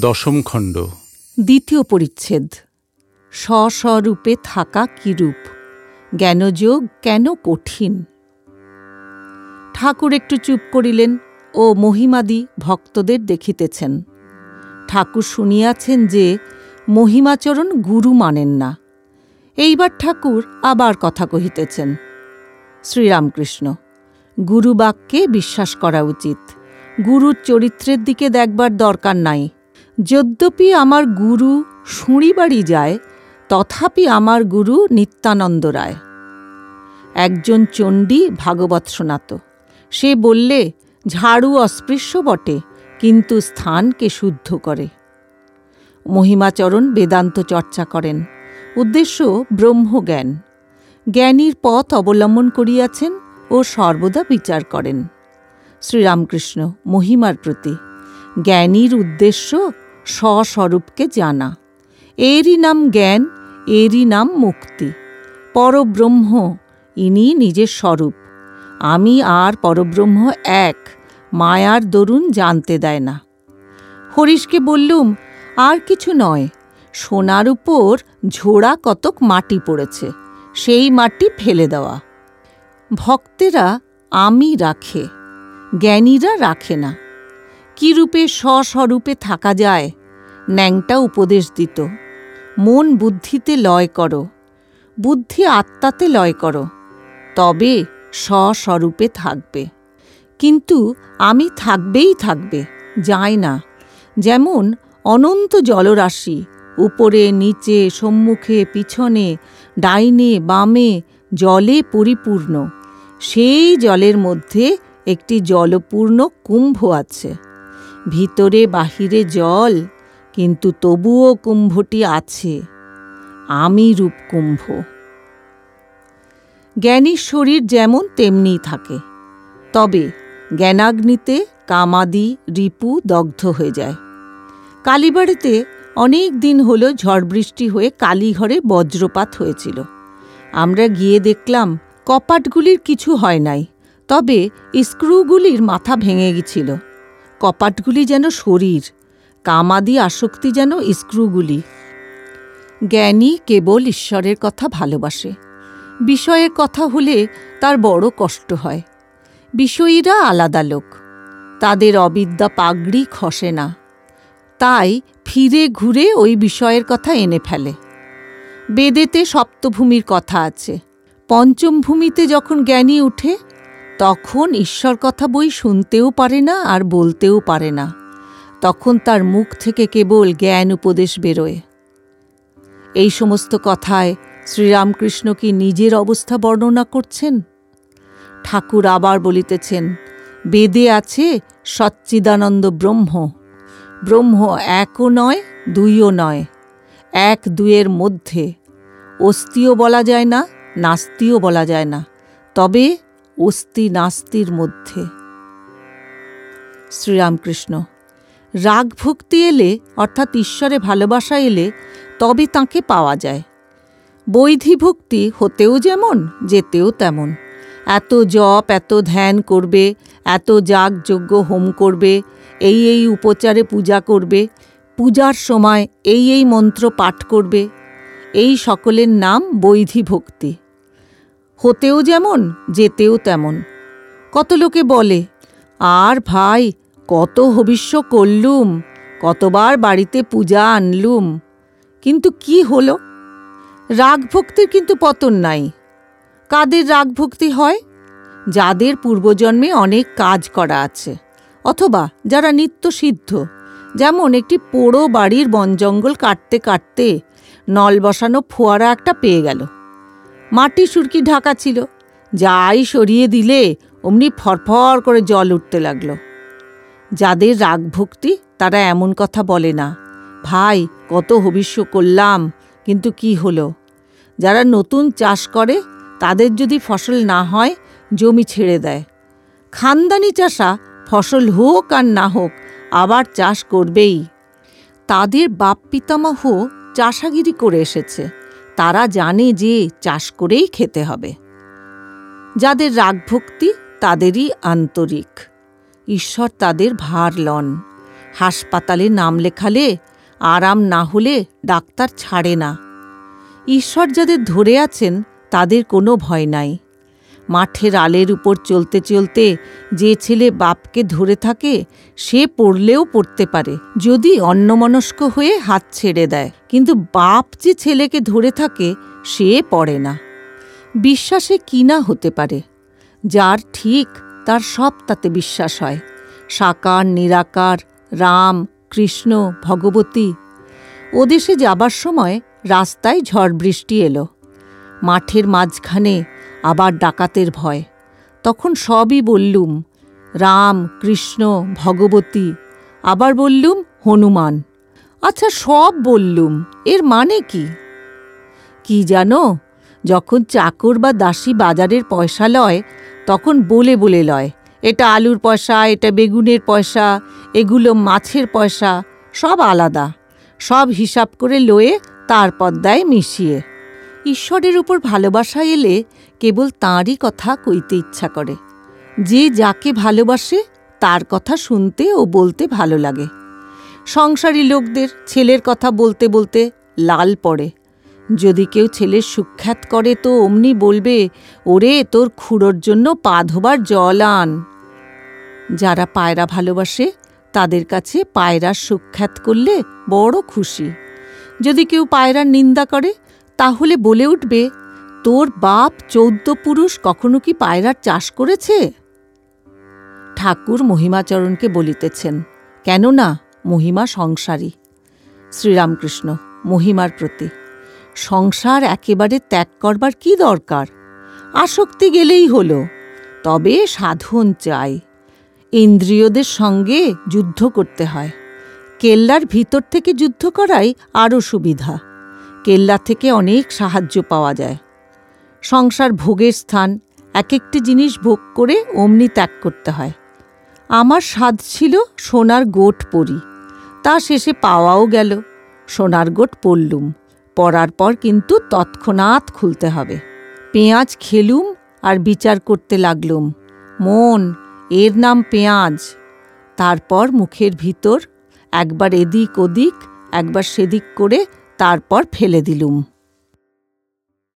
দশম খণ্ড। দ্বিতীয় পরিচ্ছেদ। স্বস্বরূপে থাকা কিরূপ জ্ঞানযোগ কেন কঠিন? ঠাকুর একটু চুপ করিলেন ও মহিমাদি ভক্তদের দেখিতেছেন। ঠাকুর শুনিয়াছেন যে মহিমাচরণ গুরু মানেন না। এইবার ঠাকুর আবার কথা কহিতেছেন, শ্রীরামকৃষ্ণ গুরু বাক্যে বিশ্বাস করা উচিত। গুরুর চরিত্রের দিকে দেখবার দরকার নাই। যদ্যপি আমার গুরু শুঁড়িবাড়ি যায়, তথাপি আমার গুরু নিত্যানন্দ রায়। একজন চণ্ডী ভাগবত শোনাত। সে বললে, ঝাড়ু অস্পৃশ্য বটে, কিন্তু স্থানকে শুদ্ধ করে। মহিমাচরণ বেদান্ত চর্চা করেন। উদ্দেশ্য ব্রহ্মজ্ঞান। জ্ঞানীর পথ অবলম্বন করিয়াছেন ও সর্বদা বিচার করেন। শ্রীরামকৃষ্ণ মহিমার প্রতি। জ্ঞানীর উদ্দেশ্য স্বস্বরূপকে জানা। এরই নাম জ্ঞান, এরই নাম মুক্তি। পরব্রহ্ম ইনি নিজের স্বরূপ। আমি আর পরব্রহ্ম এক, মায়ার দরুন জানতে দেয় না। হরিশকে বললুম, আর কিছু নয়। সোনার উপর ঝোড়া কতক মাটি পড়েছে, সেই মাটি ফেলে দেওয়া। ভক্তেরা আমি রাখে, জ্ঞানীরা রাখে না। কি রূপে স্বস্বরূপে থাকা যায়? ন্যাংটা উপদেশ দিত। মন বুদ্ধিতে লয় করো, বুদ্ধি আত্মাতে লয় করো, তবে স্বস্বরূপে থাকবে। কিন্তু আমি থাকবেই থাকবে, যায় না। যেমন অনন্ত জলরাশি, উপরে, নিচে, সম্মুখে, পিছনে, ডাইনে, বামে, জলে পরিপূর্ণ। সেই জলের মধ্যে একটি জলপূর্ণ কুম্ভ আছে। ভিতরে বাহিরে জল, কিন্তু তবুও কুম্ভটি আছে। আমি রূপ কুম্ভ জ্ঞানীর শরীর যেমন তেমনিই থাকে। তবে জ্ঞানাগ্নিতে কামাদি, রিপু দগ্ধ হয়ে যায়। কালীবাড়িতে অনেক দিন হল ঝড় বৃষ্টি হয়ে কালীঘরে বজ্রপাত হয়েছিল। আমরা গিয়ে দেখলাম, কপাটগুলির কিছু হয় নাই, তবে স্ক্রুগুলির মাথা ভেঙে গেছিল কপাটগুলি যেন শরীর, কামাদি আসক্তি যেন স্ক্রুগুলি। জ্ঞানী কেবল ঈশ্বরের কথা ভালোবাসে, বিষয়ের কথা হলে তার বড় কষ্ট হয়। বিষয়ীরা আলাদা লোক, তাদের অবিদ্যা পাগড়ি খসে না, তাই ফিরে ঘুরে ওই বিষয়ের কথা এনে ফেলে। বেদেতে সপ্তভূমির কথা আছে, পঞ্চম ভূমিতে যখন জ্ঞানী উঠে তখন ঈশ্বর কথা বই শুনতেও পারে না আর বলতেও পারে না। তখন তার মুখ থেকে কেবল জ্ঞান উপদেশ বেরোয়। এই সমস্ত কথায় শ্রীরামকৃষ্ণ কি নিজের অবস্থা বর্ণনা করছেন? ঠাকুর আবার বলিতেছেন, বেদে আছে সচ্চিদানন্দ ব্রহ্ম। ব্রহ্ম একও নয়, দুইও নয়, এক দুয়ের মধ্যে। অস্তিও বলা যায় না, নাস্তিও বলা যায় না। তবে অস্তি নাস্তির মধ্যে। শ্রীরামকৃষ্ণ, রাগ ভক্তি এলে, অর্থাৎ ঈশ্বরে ভালোবাসা এলে, তবে তাকে পাওয়া যায়। বৈধি ভক্তি হতেও যেমন, যেতেও তেমন। এত জপ, এত ধ্যান করবে, এত যাগযজ্ঞ হোম করবে, এই এই উপচারে পূজা করবে, পূজার সময় এই এই মন্ত্র পাঠ করবে, এই সকলের নাম বৈধি ভক্তি। হতেও যেমন, যেতেও তেমন। কত লোকে বলে, আর ভাই, কত হবিষ্য করলুম, কতবার বাড়িতে পূজা আনলুম। কিন্তু কি হলো? রাগ ভক্তির কিন্তু পতন নাই। কাদের রাগ ভক্তি হয়? যাদের পূর্বজন্মে অনেক কাজ করা আছে, অথবা যারা নিত্য সিদ্ধ। যেমন একটি পোড়ো বাড়ির বনজঙ্গল কাটতে কাটতে নল বসানো ফোয়ারা একটা পেয়ে গেল। মাটি সুরকি ঢাকা ছিল। যাই সরিয়ে দিলে অমনি ফরফর করে জল উঠতে লাগল। যাদের রাগ ভক্তি, তারা এমন কথা বলে না। ভাই, কত হবিষ্য করলাম, কিন্তু কি হলো? যারা নতুন চাষ করে, তাদের যদি ফসল না হয়, জমি ছেড়ে দেয়। খানদানি চাষা ফসল হোক আর না হোক, আবার চাষ করবেই। তাদের বাপ পিতামহ চাষাগিরি করে এসেছে। তারা জানে যে চাষ করেই খেতে হবে। যাদের রাগভক্তি, তাদেরই আন্তরিক। ঈশ্বর তাদের ভার লন। হাসপাতালে নাম লেখালে, আরাম না হলে ডাক্তার ছাড়ে না। ঈশ্বর যাদের ধরে আছেন, তাদের কোনো ভয় নাই। মাঠের আলের উপর চলতে চলতে যে ছেলে বাপকে ধরে থাকে, সে পড়লেও পড়তে পারে, যদি অন্যমনস্ক হয়ে হাত ছেড়ে দেয়। কিন্তু বাপ যে ছেলেকে ধরে থাকে, সে পড়ে না। বিশ্বাসে কি না হতে পারে। যার ঠিক, তার সব তাতে বিশ্বাস হয়। সাকার, নিরাকার, রাম, কৃষ্ণ, ভগবতী। ওদেশে যাবার সময় রাস্তায় ঝড় বৃষ্টি এলো। মাঠের মাঝখানে আবার ডাকাতের ভয়। তখন সবই বললুম, রাম, কৃষ্ণ, ভগবতী, আবার বললুম, হনুমান। আচ্ছা সব বললুম, এর মানে কি? কি জানো, যখন চাকর বা দাসী বাজারের পয়সা লয়, তখন বলে বলে লয়, এটা আলুর পয়সা, এটা বেগুনের পয়সা, এগুলো মাছের পয়সা, সব আলাদা। সব হিসাব করে লয়ে তারপর দেয় মিশিয়ে। ঈশ্বরের উপর ভালোবাসা এলে কেবল তাঁরই কথা কইতে ইচ্ছা করে। যে যাকে ভালোবাসে, তার কথা শুনতে ও বলতে ভালো লাগে। সংসারী লোকদের ছেলের কথা বলতে বলতে লাল পড়ে। যদি কেউ ছেলের সুখ্যাত করে তো অমনি বলবে, ওরে, তোর খুঁড়োর জন্য পা ধোবার জল আন। যারা পায়রা ভালোবাসে, তাদের কাছে পায়রার সুখ্যাত করলে বড় খুশি। যদি কেউ পায়রার নিন্দা করে, তাহলে বলে উঠবে তোর বাপ চৌদ্দ পুরুষ কখনো কি পায়রার চাষ করেছে? ঠাকুর মহিমাচরণকে বলিতেছেন, কেননা মহিমা সংসারী। শ্রীরামকৃষ্ণ, মহিমার প্রতি। সংসার একেবারে ত্যাগ করবার কি দরকার? আসক্তি গেলেই হলো, তবে সাধন চাই। ইন্দ্রিয়দের সঙ্গে যুদ্ধ করতে হয়। কেল্লার ভিতর থেকে যুদ্ধ করাই আরও সুবিধা। কেল্লা থেকে অনেক সাহায্য পাওয়া যায়। সংসার ভোগের স্থান এক একটি জিনিস ভোগ করে অমনি ত্যাগ করতে হয়। আমার স্বাদ ছিল সোনার গোট পরি। তা শেষে পাওয়াও গেল, সোনার গোট পড়লুম পড়ার পর কিন্তু তৎক্ষণাৎ খুলতে হবে। পেঁয়াজ খেলুম আর বিচার করতে লাগলুম। মন, এর নাম পেঁয়াজ। তারপর মুখের ভিতর একবার এদিক ওদিক, একবার সেদিক করে তারপর ফেলে দিলুম।